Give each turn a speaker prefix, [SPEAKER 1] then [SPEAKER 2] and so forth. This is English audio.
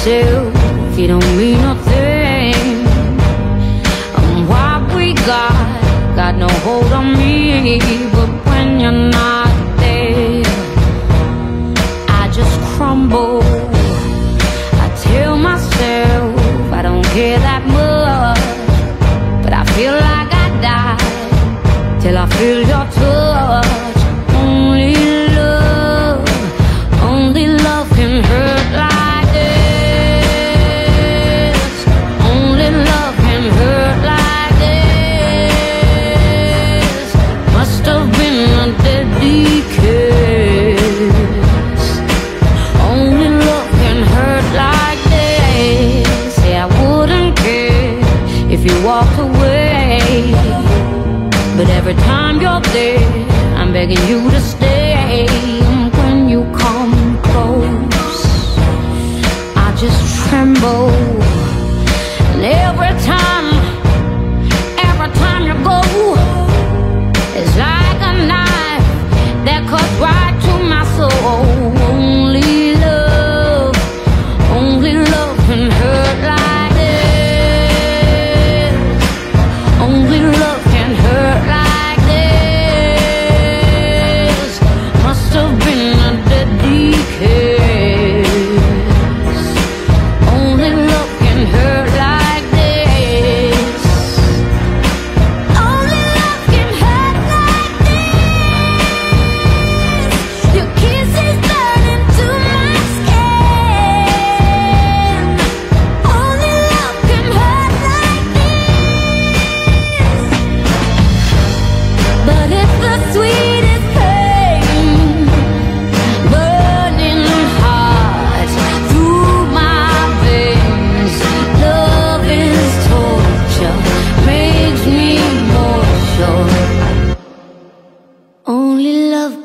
[SPEAKER 1] myself you don't mean nothing. And what we got got no hold on me, but when you're not there, I just crumble. I tell myself I don't care that much, but I feel like I die till I feel your touch. if you walk away. But every time you're there, I'm begging you to stay. And when you come close, I just tremble. And every time, every time you go, it's like a knife that cuts right.